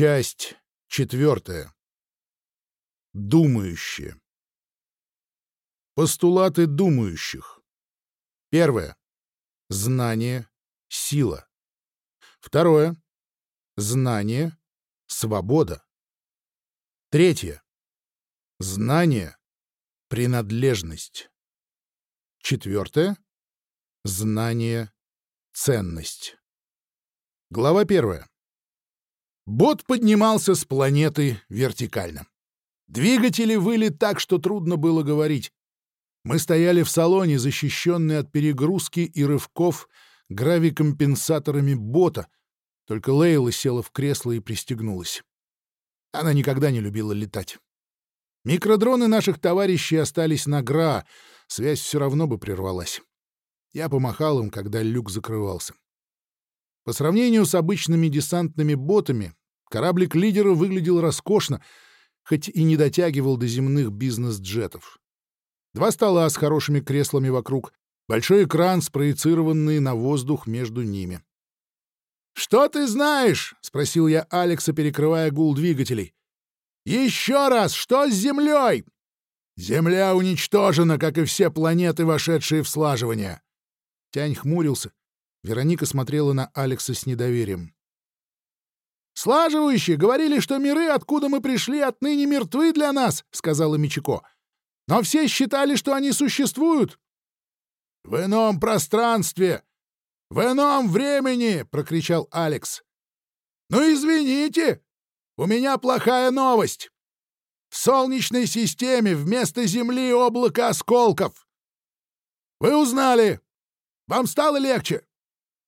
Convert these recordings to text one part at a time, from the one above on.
Часть четвертая. Думающие. Постулаты думающих. Первое. Знание — сила. Второе. Знание — свобода. Третье. Знание — принадлежность. Четвертое. Знание — ценность. Глава первая. Бот поднимался с планеты вертикально. Двигатели выли так, что трудно было говорить. Мы стояли в салоне, защищенные от перегрузки и рывков гравикомпенсаторами бота, только Лейла села в кресло и пристегнулась. Она никогда не любила летать. Микродроны наших товарищей остались на ГРА, связь все равно бы прервалась. Я помахал им, когда люк закрывался. По сравнению с обычными десантными ботами, Кораблик лидера выглядел роскошно, хоть и не дотягивал до земных бизнес-джетов. Два стола с хорошими креслами вокруг, большой экран, спроецированный на воздух между ними. «Что ты знаешь?» — спросил я Алекса, перекрывая гул двигателей. «Еще раз, что с Землей?» «Земля уничтожена, как и все планеты, вошедшие в слаживание». Тянь хмурился. Вероника смотрела на Алекса с недоверием. «Слаживающие говорили, что миры, откуда мы пришли, отныне мертвы для нас», — сказала Мичико. «Но все считали, что они существуют». «В ином пространстве! В ином времени!» — прокричал Алекс. «Ну, извините, у меня плохая новость. В Солнечной системе вместо Земли облако осколков. Вы узнали. Вам стало легче?»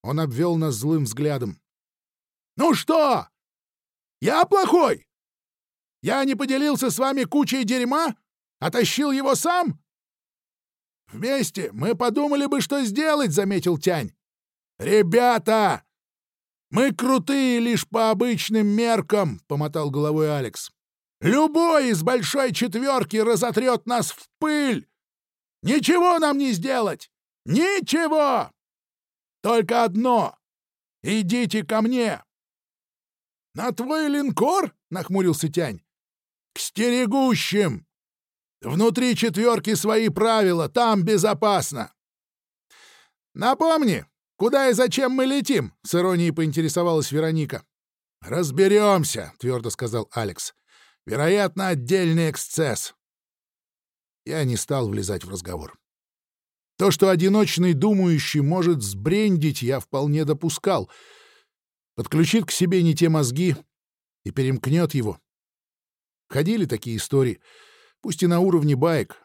Он обвел нас злым взглядом. «Ну что, я плохой? Я не поделился с вами кучей дерьма? Оттащил его сам? Вместе мы подумали бы, что сделать, — заметил Тянь. Ребята! Мы крутые лишь по обычным меркам, — помотал головой Алекс. Любой из большой четверки разотрет нас в пыль. Ничего нам не сделать! Ничего! Только одно — идите ко мне. «На твой линкор?» — нахмурился Тянь. «К стерегущим! Внутри четверки свои правила, там безопасно!» «Напомни, куда и зачем мы летим?» — с иронией поинтересовалась Вероника. «Разберемся», — твердо сказал Алекс. «Вероятно, отдельный эксцесс». Я не стал влезать в разговор. То, что одиночный думающий может сбрендить, я вполне допускал — подключит к себе не те мозги и перемкнет его. Ходили такие истории, пусть и на уровне баек.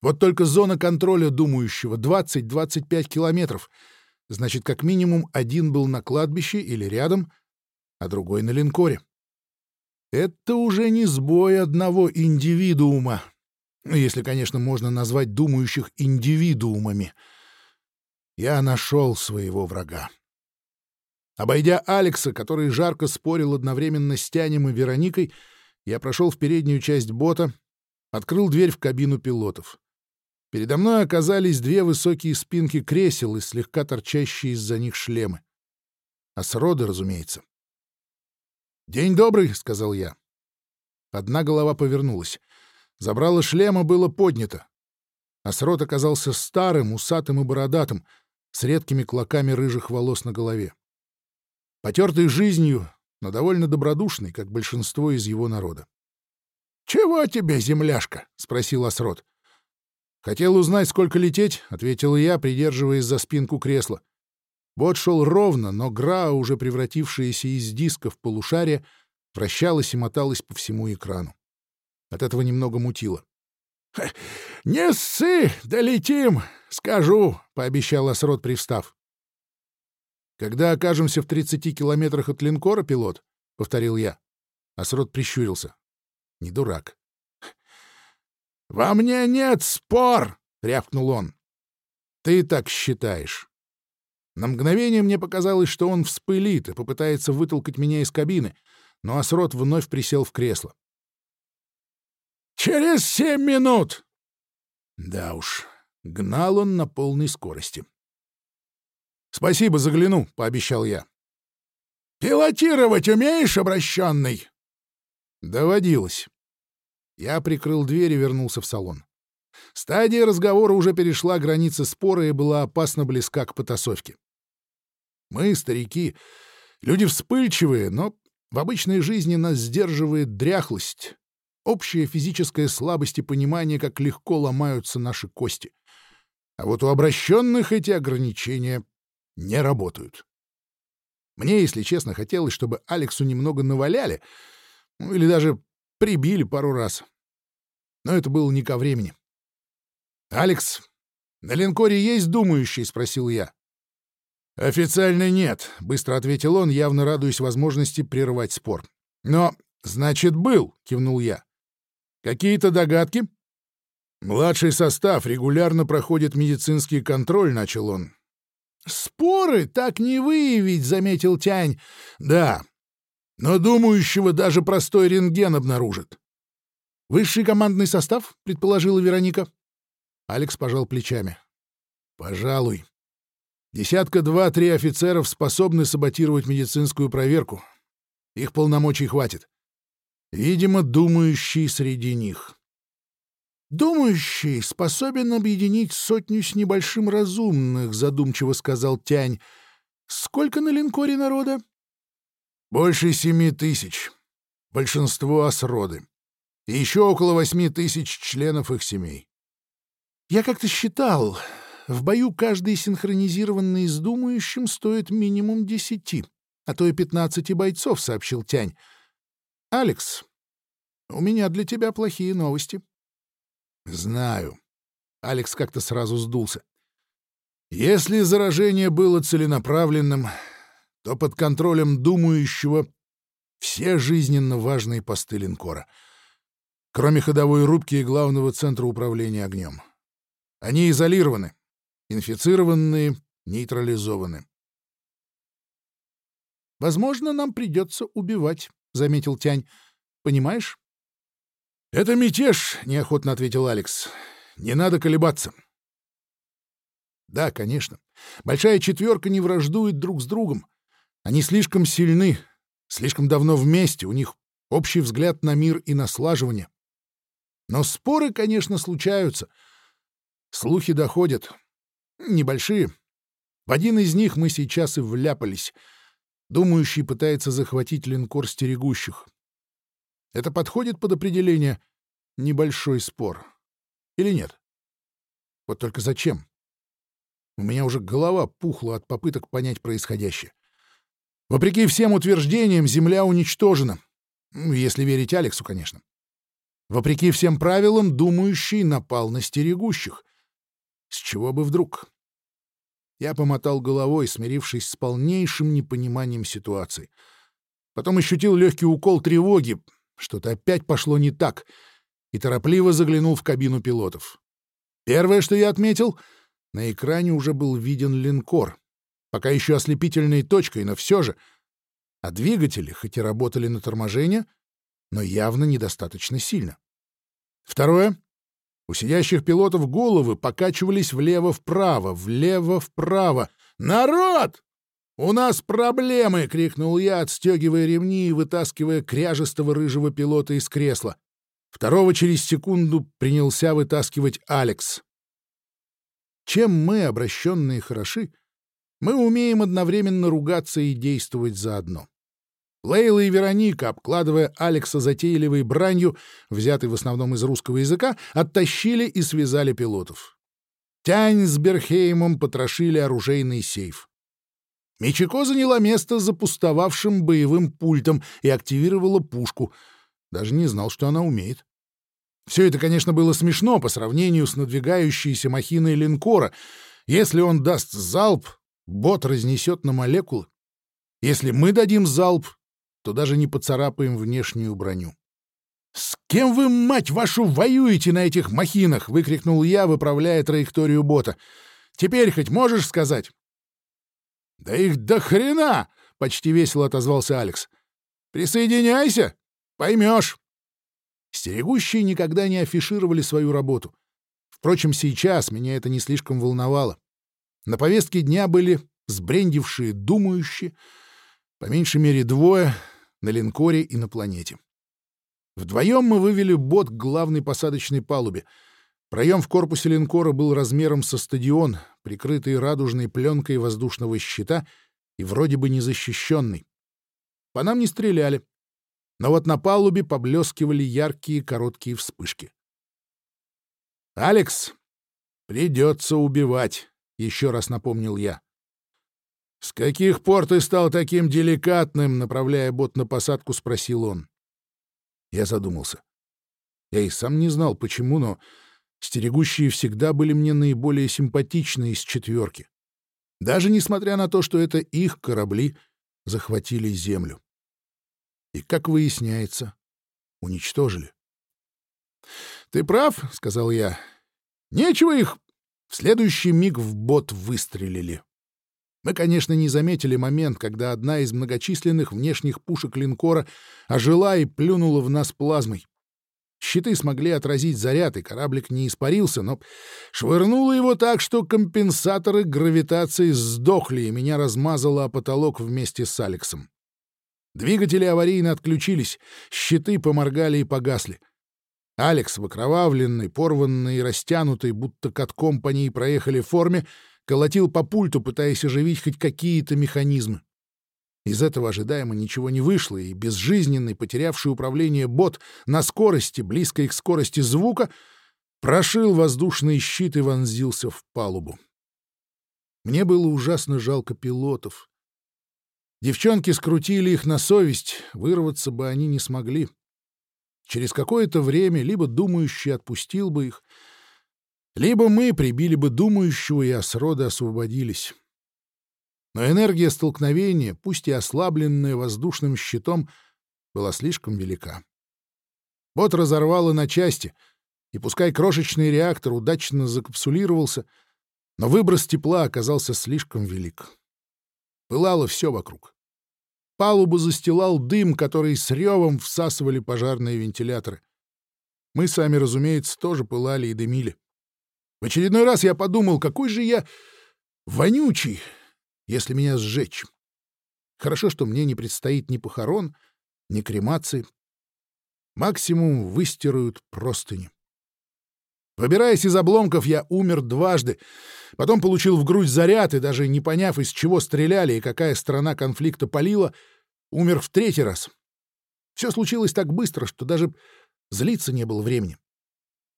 Вот только зона контроля думающего 20-25 километров. Значит, как минимум один был на кладбище или рядом, а другой на линкоре. Это уже не сбой одного индивидуума. Ну, если, конечно, можно назвать думающих индивидуумами. Я нашел своего врага. Обойдя Алекса, который жарко спорил одновременно с Тянем и Вероникой, я прошел в переднюю часть бота, открыл дверь в кабину пилотов. Передо мной оказались две высокие спинки кресел и слегка торчащие из-за них шлемы. А сроды, разумеется. «День добрый», — сказал я. Одна голова повернулась. Забрало шлема было поднято. Асрот оказался старым, усатым и бородатым, с редкими клоками рыжих волос на голове потертый жизнью, но довольно добродушный, как большинство из его народа. — Чего тебе, земляшка? — спросил Осрод. — Хотел узнать, сколько лететь, — ответил я, придерживаясь за спинку кресла. Бот шел ровно, но Гра, уже превратившаяся из диска в полушарие, вращалась и моталась по всему экрану. От этого немного мутило. — Не ссы, долетим, скажу, — пообещал Осрод, привстав. «Когда окажемся в 30 километрах от линкора, пилот?» — повторил я. Асрот прищурился. «Не дурак». «Во мне нет спор!» — рявкнул он. «Ты так считаешь». На мгновение мне показалось, что он вспылит и попытается вытолкать меня из кабины, но Асрот вновь присел в кресло. «Через семь минут!» Да уж, гнал он на полной скорости. «Спасибо, загляну», — пообещал я. «Пилотировать умеешь, обращенный?» Доводилось. Я прикрыл дверь и вернулся в салон. Стадия разговора уже перешла границы спора и была опасно близка к потасовке. Мы, старики, люди вспыльчивые, но в обычной жизни нас сдерживает дряхлость, общая физическая слабость и понимание, как легко ломаются наши кости. А вот у обращенных эти ограничения не работают. Мне, если честно, хотелось, чтобы Алексу немного наваляли, ну, или даже прибили пару раз. Но это было не ко времени. «Алекс, на линкоре есть думающий?» — спросил я. «Официально нет», — быстро ответил он, явно радуясь возможности прервать спор. «Но, значит, был», — кивнул я. «Какие-то догадки?» «Младший состав регулярно проходит медицинский контроль», — начал он. «Споры так не выявить», — заметил Тянь. «Да, но думающего даже простой рентген обнаружит». «Высший командный состав?» — предположила Вероника. Алекс пожал плечами. «Пожалуй. Десятка два-три офицеров способны саботировать медицинскую проверку. Их полномочий хватит. Видимо, думающий среди них». «Думающий способен объединить сотню с небольшим разумных», — задумчиво сказал Тянь. «Сколько на линкоре народа?» «Больше семи тысяч. Большинство осроды. И еще около восьми тысяч членов их семей. Я как-то считал, в бою каждый синхронизированный с думающим стоит минимум десяти, а то и пятнадцати бойцов, — сообщил Тянь. — Алекс, у меня для тебя плохие новости. — Знаю. Алекс как-то сразу сдулся. Если заражение было целенаправленным, то под контролем думающего все жизненно важные посты линкора, кроме ходовой рубки и главного центра управления огнем. — они изолированы, инфицированные, нейтрализованы. «Возможно, нам придется убивать», — заметил Тянь. «Понимаешь?» «Это мятеж», — неохотно ответил Алекс. «Не надо колебаться». «Да, конечно. Большая четверка не враждует друг с другом. Они слишком сильны, слишком давно вместе, у них общий взгляд на мир и на слаживание. Но споры, конечно, случаются — Слухи доходят. Небольшие. В один из них мы сейчас и вляпались. Думающий пытается захватить линкор стерегущих. Это подходит под определение «небольшой спор». Или нет? Вот только зачем? У меня уже голова пухла от попыток понять происходящее. Вопреки всем утверждениям, Земля уничтожена. Ну, если верить Алексу, конечно. Вопреки всем правилам, думающий напал на стерегущих. С чего бы вдруг? Я помотал головой, смирившись с полнейшим непониманием ситуации. Потом ощутил легкий укол тревоги. Что-то опять пошло не так. И торопливо заглянул в кабину пилотов. Первое, что я отметил, на экране уже был виден линкор. Пока еще ослепительной точкой, но все же. А двигатели, хоть и работали на торможение, но явно недостаточно сильно. Второе у сидящих пилотов головы покачивались влево-вправо, влево-вправо. «Народ! У нас проблемы!» — крикнул я, отстегивая ремни и вытаскивая кряжестого рыжего пилота из кресла. Второго через секунду принялся вытаскивать Алекс. Чем мы, обращенные, хороши, мы умеем одновременно ругаться и действовать заодно. Лейла и Вероника, обкладывая Алекса затейливой бранью, взятой в основном из русского языка, оттащили и связали пилотов. Тянь с Берхеймом потрошили оружейный сейф. Мичико заняла место за пустовавшим боевым пультом и активировала пушку. Даже не знал, что она умеет. Все это, конечно, было смешно по сравнению с надвигающейся махиной линкора. Если он даст залп, бот разнесет на молекулы. Если мы дадим залп, то даже не поцарапаем внешнюю броню. «С кем вы, мать вашу, воюете на этих махинах?» — выкрикнул я, выправляя траекторию бота. «Теперь хоть можешь сказать?» «Да их до хрена!» — почти весело отозвался Алекс. «Присоединяйся, поймешь». Стерегущие никогда не афишировали свою работу. Впрочем, сейчас меня это не слишком волновало. На повестке дня были сбрендившие думающие, По меньшей мере двое на линкоре и на планете. Вдвоем мы вывели бот к главной посадочной палубе. Проем в корпусе линкора был размером со стадион, прикрытый радужной пленкой воздушного щита и вроде бы незащищенный. По нам не стреляли, но вот на палубе поблескивали яркие короткие вспышки. «Алекс, придется убивать», — еще раз напомнил я. «С каких пор ты стал таким деликатным?» — направляя бот на посадку, спросил он. Я задумался. Я и сам не знал, почему, но стерегущие всегда были мне наиболее симпатичны из четверки. Даже несмотря на то, что это их корабли захватили Землю. И, как выясняется, уничтожили. «Ты прав», — сказал я. «Нечего их...» В следующий миг в бот выстрелили. Мы, конечно, не заметили момент, когда одна из многочисленных внешних пушек линкора ожила и плюнула в нас плазмой. Щиты смогли отразить заряд, и кораблик не испарился, но швырнуло его так, что компенсаторы гравитации сдохли, и меня размазало о потолок вместе с Алексом. Двигатели аварийно отключились, щиты поморгали и погасли. Алекс, в окровавленной, порванной и растянутой, будто катком по ней проехали форме, колотил по пульту, пытаясь оживить хоть какие-то механизмы. Из этого ожидаемо ничего не вышло, и безжизненный, потерявший управление бот на скорости, близкой к скорости звука, прошил воздушный щит и вонзился в палубу. Мне было ужасно жалко пилотов. Девчонки скрутили их на совесть, вырваться бы они не смогли. Через какое-то время либо думающий отпустил бы их, либо мы прибили бы думающего, и осроды освободились. Но энергия столкновения, пусть и ослабленная воздушным щитом, была слишком велика. Бот разорвало на части, и пускай крошечный реактор удачно закапсулировался, но выброс тепла оказался слишком велик. Пылало все вокруг. Палубу застилал дым, который с ревом всасывали пожарные вентиляторы. Мы сами, разумеется, тоже пылали и дымили. В очередной раз я подумал, какой же я вонючий, если меня сжечь. Хорошо, что мне не предстоит ни похорон, ни кремации. Максимум выстирают простыни. Выбираясь из обломков, я умер дважды, потом получил в грудь заряд и, даже не поняв, из чего стреляли и какая сторона конфликта палила, умер в третий раз. Все случилось так быстро, что даже злиться не было времени.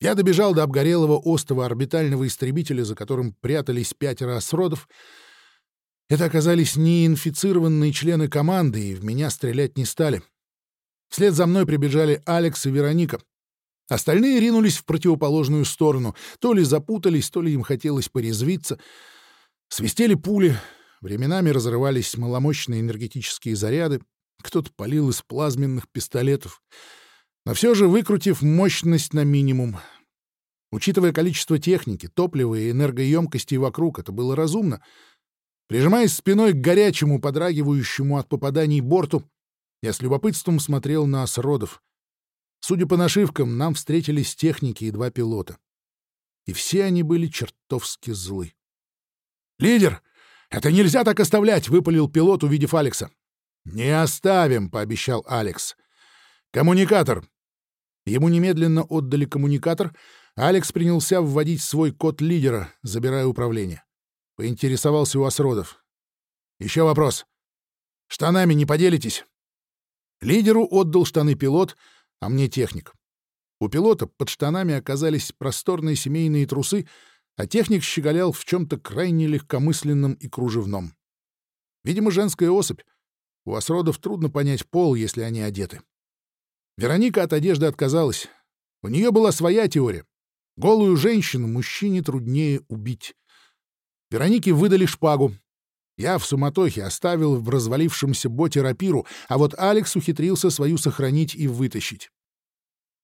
Я добежал до обгорелого остова орбитального истребителя, за которым прятались пятеро осродов. Это оказались неинфицированные члены команды, и в меня стрелять не стали. Вслед за мной прибежали Алекс и Вероника. Остальные ринулись в противоположную сторону. То ли запутались, то ли им хотелось порезвиться. Свистели пули, временами разрывались маломощные энергетические заряды, кто-то палил из плазменных пистолетов — но все же выкрутив мощность на минимум. Учитывая количество техники, топлива и энергоемкости вокруг, это было разумно. Прижимаясь спиной к горячему, подрагивающему от попаданий борту, я с любопытством смотрел на осродов. Судя по нашивкам, нам встретились техники и два пилота. И все они были чертовски злы. «Лидер! Это нельзя так оставлять!» — выпалил пилот, увидев Алекса. «Не оставим!» — пообещал Алекс. «Коммуникатор! Ему немедленно отдали коммуникатор, Алекс принялся вводить свой код лидера, забирая управление. Поинтересовался у осродов. «Еще вопрос. Штанами не поделитесь?» Лидеру отдал штаны пилот, а мне техник. У пилота под штанами оказались просторные семейные трусы, а техник щеголял в чем-то крайне легкомысленном и кружевном. Видимо, женская особь. У осродов трудно понять пол, если они одеты. Вероника от одежды отказалась. У нее была своя теория. Голую женщину мужчине труднее убить. Веронике выдали шпагу. Я в суматохе оставил в развалившемся боте рапиру, а вот Алекс ухитрился свою сохранить и вытащить.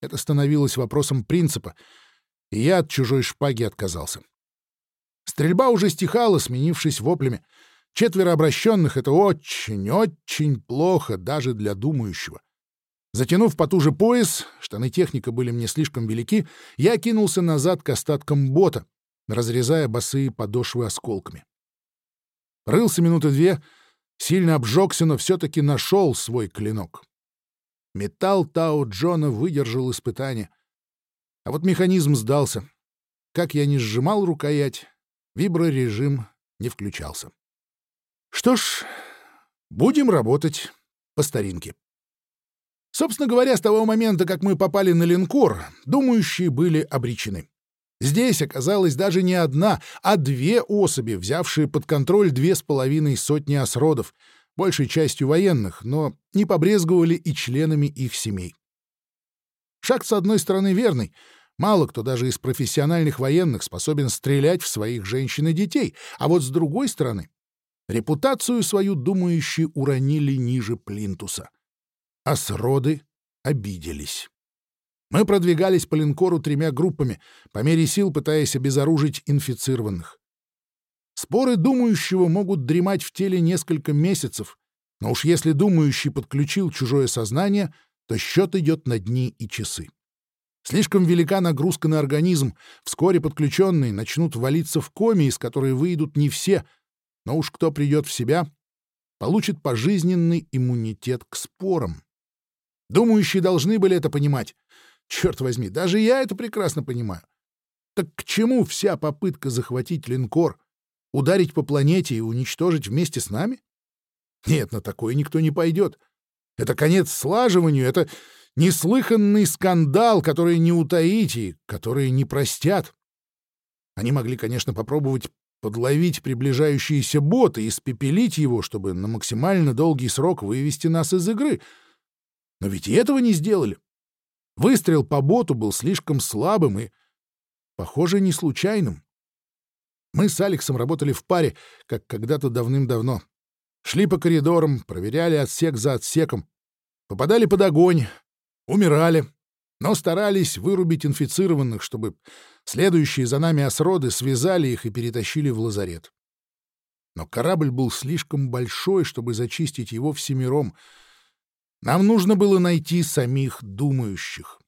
Это становилось вопросом принципа, и я от чужой шпаги отказался. Стрельба уже стихала, сменившись воплями. Четверо обращенных — это очень-очень плохо даже для думающего. Затянув потуже пояс, штаны техника были мне слишком велики, я кинулся назад к остаткам бота, разрезая босые подошвы осколками. Рылся минуты две, Сильно обжегся, но все-таки нашел свой клинок. Металл Тао Джона выдержал испытание. А вот механизм сдался. Как я не сжимал рукоять, виброрежим не включался. Что ж, будем работать по старинке. Собственно говоря, с того момента, как мы попали на линкор, думающие были обречены. Здесь оказалась даже не одна, а две особи, взявшие под контроль две с половиной сотни осродов, большей частью военных, но не побрезговали и членами их семей. Шаг, с одной стороны, верный. Мало кто даже из профессиональных военных способен стрелять в своих женщин и детей, а вот с другой стороны, репутацию свою думающие уронили ниже плинтуса. А сроды обиделись. Мы продвигались по линкору тремя группами, по мере сил пытаясь обезоружить инфицированных. Споры думающего могут дремать в теле несколько месяцев, но уж если думающий подключил чужое сознание, то счет идет на дни и часы. Слишком велика нагрузка на организм, вскоре подключенные начнут валиться в коме, из которой выйдут не все, но уж кто придет в себя, получит пожизненный иммунитет к спорам. Думающие должны были это понимать. Черт возьми, даже я это прекрасно понимаю. Так к чему вся попытка захватить линкор, ударить по планете и уничтожить вместе с нами? Нет, на такое никто не пойдет. Это конец слаживанию, это неслыханный скандал, который не утаить и который не простят. Они могли, конечно, попробовать подловить приближающиеся боты и испепелить его, чтобы на максимально долгий срок вывести нас из игры. Но ведь и этого не сделали. Выстрел по боту был слишком слабым и, похоже, не случайным. Мы с Алексом работали в паре, как когда-то давным-давно. Шли по коридорам, проверяли отсек за отсеком, попадали под огонь, умирали, но старались вырубить инфицированных, чтобы следующие за нами осроды связали их и перетащили в лазарет. Но корабль был слишком большой, чтобы зачистить его всемиром — нам нужно было найти самих думающих.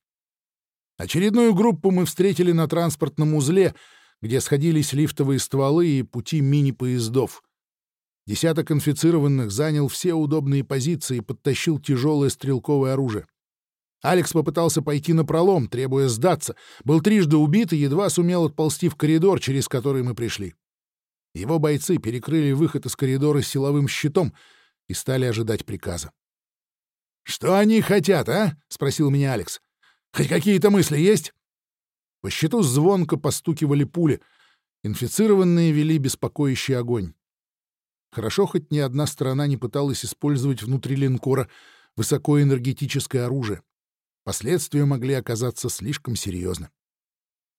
Очередную группу мы встретили на транспортном узле, где сходились лифтовые стволы и пути мини-поездов. Десяток инфицированных занял все удобные позиции и подтащил тяжелое стрелковое оружие. Алекс попытался пойти на пролом, требуя сдаться, был трижды убит и едва сумел отползти в коридор, через который мы пришли. Его бойцы перекрыли выход из коридора силовым щитом и стали ожидать приказа. «Что они хотят, а?» — спросил меня Алекс. «Хоть какие-то мысли есть?» По счету звонко постукивали пули. Инфицированные вели беспокоящий огонь. Хорошо, хоть ни одна сторона не пыталась использовать внутри линкора высокоэнергетическое оружие. Последствия могли оказаться слишком серьезны.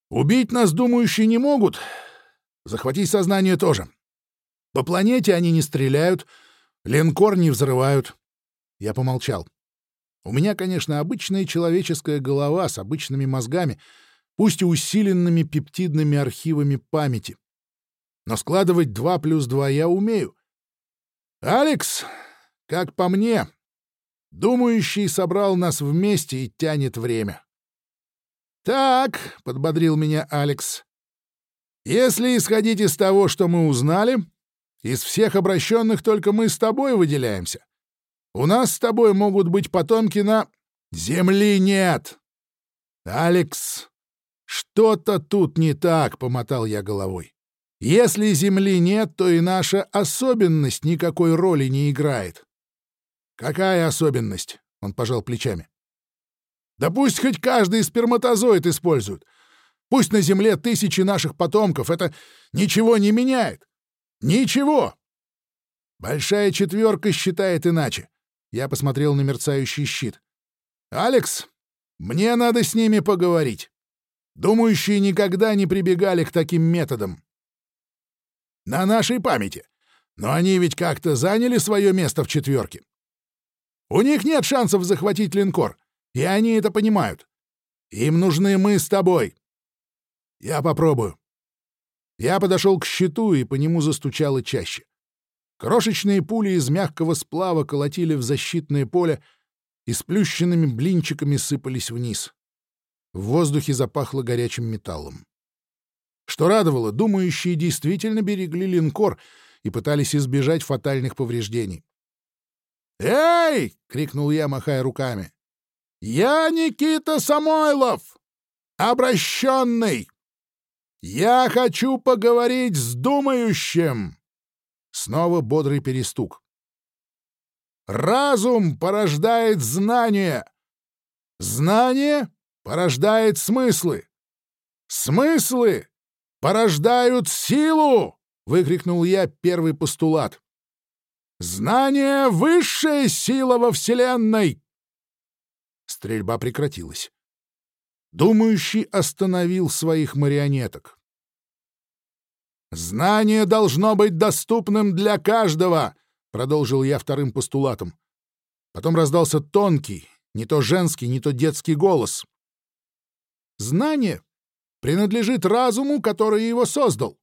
«Убить нас, думающие, не могут. Захватить сознание тоже. По планете они не стреляют, линкор не взрывают». Я помолчал. У меня, конечно, обычная человеческая голова с обычными мозгами, пусть и усиленными пептидными архивами памяти. Но складывать два плюс два я умею. «Алекс, как по мне, думающий собрал нас вместе и тянет время». «Так», — подбодрил меня Алекс, — «если исходить из того, что мы узнали, из всех обращенных только мы с тобой выделяемся. У нас с тобой могут быть потомки на... Земли нет! Алекс, что-то тут не так, — помотал я головой. Если земли нет, то и наша особенность никакой роли не играет. Какая особенность? — он пожал плечами. Да пусть хоть каждый сперматозоид используют. Пусть на Земле тысячи наших потомков. Это ничего не меняет. Ничего. Большая четверка считает иначе. Я посмотрел на мерцающий щит. «Алекс, мне надо с ними поговорить. Думающие никогда не прибегали к таким методам. На нашей памяти. Но они ведь как-то заняли свое место в четверке. У них нет шансов захватить линкор, и они это понимают. Им нужны мы с тобой. Я попробую. Я подошел к щиту, и по нему застучало чаще. Крошечные пули из мягкого сплава колотили в защитное поле и сплющенными блинчиками сыпались вниз. В воздухе запахло горячим металлом. Что радовало, думающие действительно берегли линкор и пытались избежать фатальных повреждений. «Эй!» — крикнул я, махая руками. «Я Никита Самойлов, обращенный! Я хочу поговорить с думающим!» Снова бодрый перестук. «Разум порождает знание. Знание порождает смыслы. Смыслы порождают силу!» — выкрикнул я первый постулат. «Знание — высшая сила во Вселенной!» Стрельба прекратилась. Думающий остановил своих марионеток. «Знание должно быть доступным для каждого!» — продолжил я вторым постулатом. Потом раздался тонкий, не то женский, не то детский голос. «Знание принадлежит разуму, который его создал».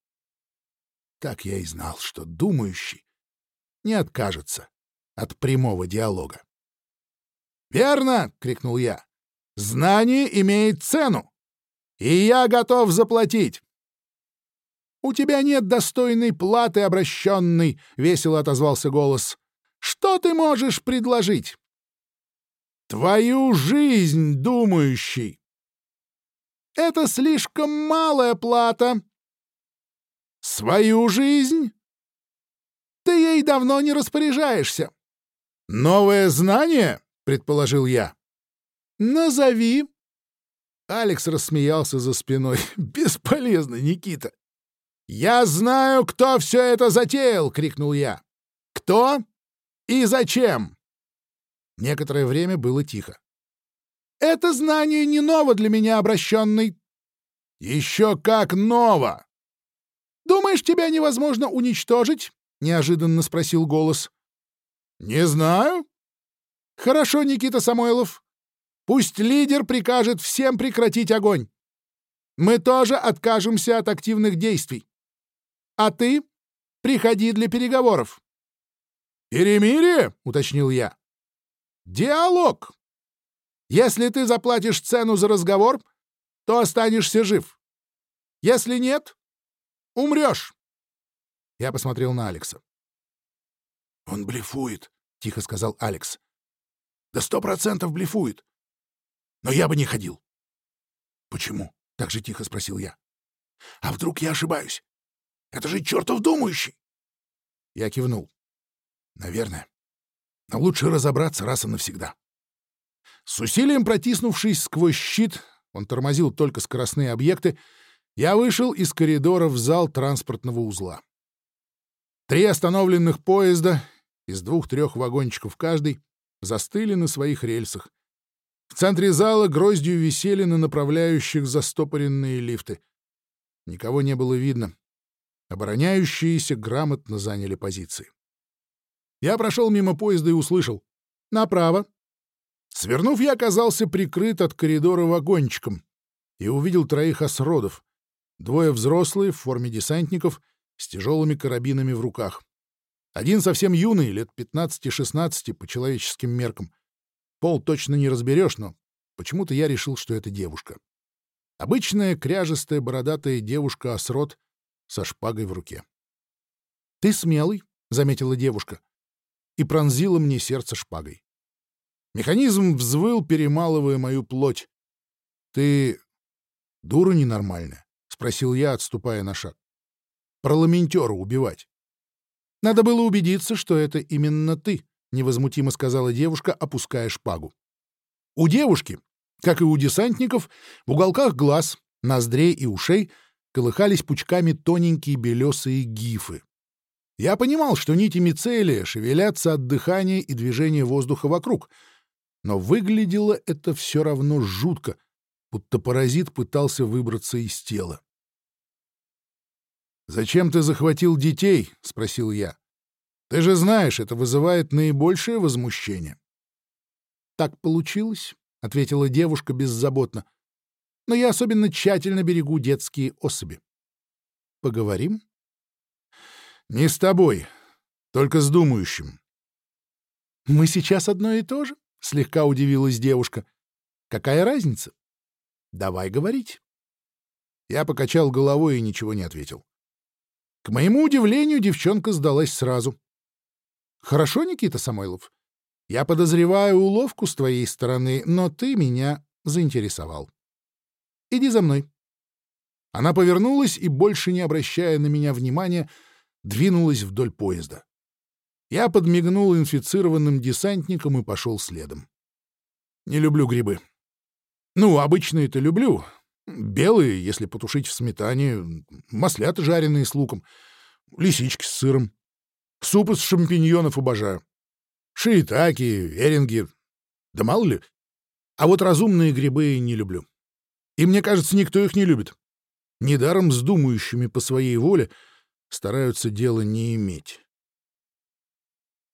Так я и знал, что думающий не откажется от прямого диалога. «Верно!» — крикнул я. «Знание имеет цену, и я готов заплатить!» «У тебя нет достойной платы, обращенный!» — весело отозвался голос. «Что ты можешь предложить?» «Твою жизнь, думающий!» «Это слишком малая плата!» «Свою жизнь?» «Ты ей давно не распоряжаешься!» «Новое знание?» — предположил я. «Назови». Алекс рассмеялся за спиной. «Бесполезно, Никита». «Я знаю, кто все это затеял!» — крикнул я. «Кто и зачем?» Некоторое время было тихо. «Это знание не ново для меня, обращенный». «Еще как ново!» «Думаешь, тебя невозможно уничтожить?» — неожиданно спросил голос. «Не знаю. Хорошо, Никита Самойлов. Пусть лидер прикажет всем прекратить огонь. Мы тоже откажемся от активных действий. А ты приходи для переговоров. «Перемирие?» — уточнил я. «Диалог. Если ты заплатишь цену за разговор, то останешься жив. Если нет, умрешь». Я посмотрел на Алекса. «Он блефует», — тихо сказал Алекс. Да сто процентов блефует. Но я бы не ходил. Почему? Так же тихо спросил я. А вдруг я ошибаюсь? Это же чертов думающий. Я кивнул. Наверное. Но лучше разобраться раз и навсегда. С усилием протиснувшись сквозь щит, он тормозил только скоростные объекты, я вышел из коридора в зал транспортного узла. Три остановленных поезда из двух-трех вагончиков каждый застыли на своих рельсах. В центре зала гроздью висели на направляющих застопоренные лифты. Никого не было видно. Обороняющиеся грамотно заняли позиции. Я прошел мимо поезда и услышал. «Направо». Свернув, я оказался прикрыт от коридора вагончиком и увидел троих осродов. Двое взрослые в форме десантников с тяжелыми карабинами в руках. Один совсем юный, лет 15-16 по человеческим меркам. Пол точно не разберешь, но почему-то я решил, что это девушка. Обычная кряжестая бородатая девушка-осрод со шпагой в руке. «Ты смелый», — заметила девушка, и пронзила мне сердце шпагой. Механизм взвыл, перемалывая мою плоть. «Ты дура ненормальная?» — спросил я, отступая на шаг. «Парламентера убивать». Надо было убедиться, что это именно ты, невозмутимо сказала девушка, опуская шпагу. У девушки, как и у десантников, в уголках глаз, ноздрей и ушей колыхались пучками тоненькие белесые гифы. Я понимал, что нити мицелия шевелятся от дыхания и движения воздуха вокруг, но выглядело это все равно жутко, будто паразит пытался выбраться из тела. «Зачем ты захватил детей?» — спросил я. «Ты же знаешь, это вызывает наибольшее возмущение». «Так получилось», — ответила девушка беззаботно. «Но я особенно тщательно берегу детские особи. Поговорим?» «Не с тобой, только с думающим». «Мы сейчас одно и то же?» — слегка удивилась девушка. «Какая разница? Давай говорить». Я покачал головой и ничего не ответил. К моему удивлению, девчонка сдалась сразу. «Хорошо, Никита Самойлов. Я подозреваю уловку с твоей стороны, но ты меня заинтересовал. Иди за мной». Она повернулась и, больше не обращая на меня внимания, двинулась вдоль поезда. Я подмигнул инфицированным десантникам и пошел следом. Не люблю грибы. Ну, обычные-то люблю. Белые, если потушить в сметане, маслята жареные с луком, лисички с сыром. Суп из шампиньонов обожаю. Шиитаки, эринги. Да мало ли. А вот разумные грибы не люблю. И мне кажется, никто их не любит. Недаром с думающими по своей воле стараются дела не иметь.